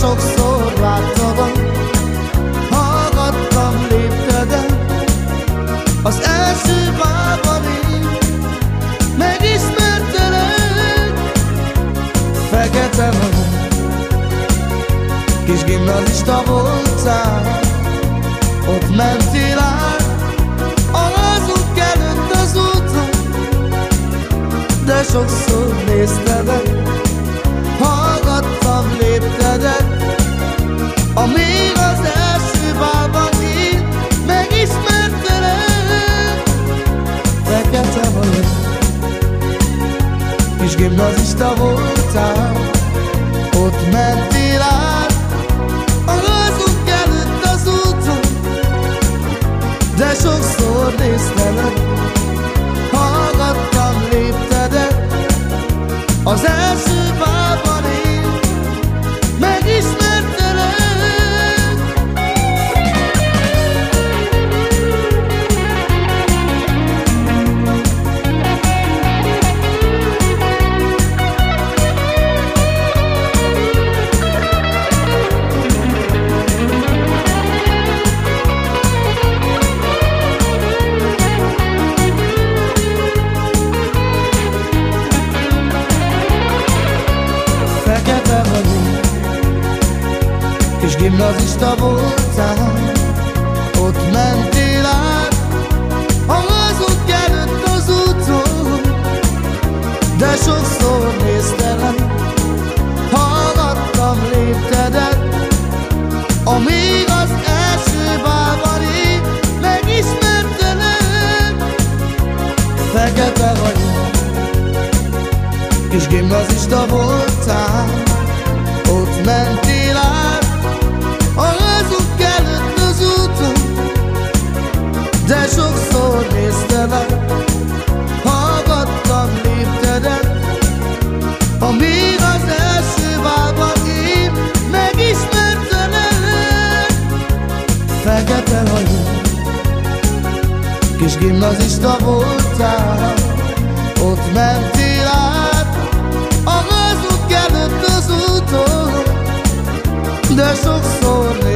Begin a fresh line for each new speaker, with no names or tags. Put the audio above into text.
sokszor láttalak Hallgattam léptedet Az első bában én Megismertelek Fekete vagyok Kis gimnazista voltál Ott mentél át. De sokszor néztelek Amíg az első bában én megismertelek. Fekete vagyok Kis gimnazista voltál És gimnazista voltál. Ott mentél át A házunk előtt az úton. De sokszor néztelek Hallgattam léptedet. Amíg az első bálban én Megismertelek Fekete vagyok Kis gimnazista voltál De sokszor néztelek Hallgattam léptedet Amíg az első válban én Megismertelek Fekete vagyok Kis gimnazista voltál. Ott mentél át De sokszor néztelek